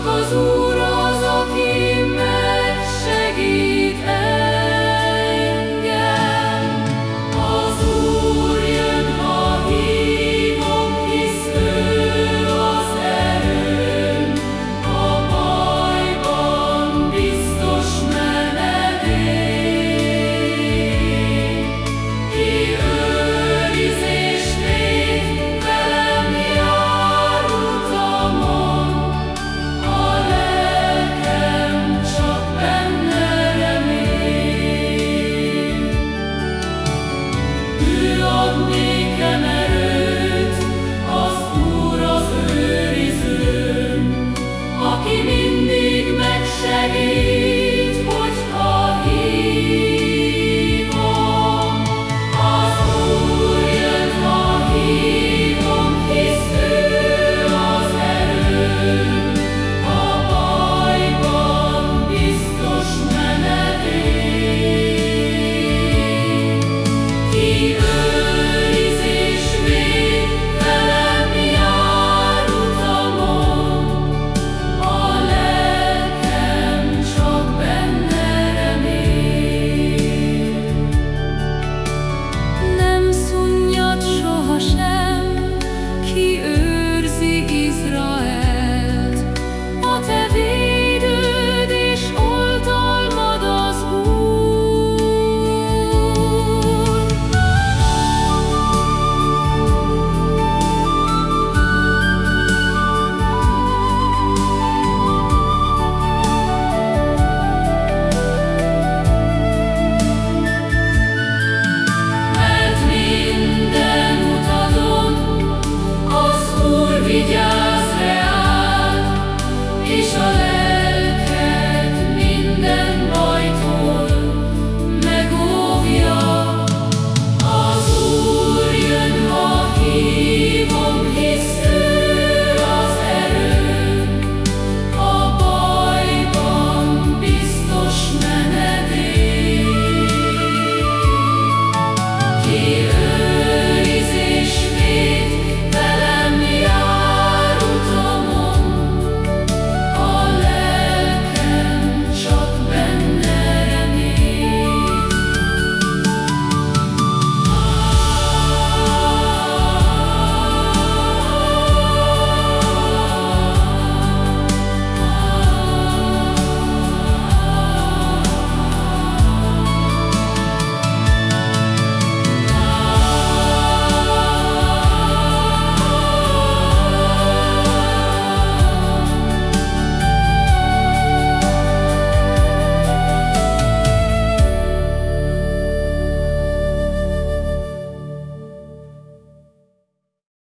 causa on me.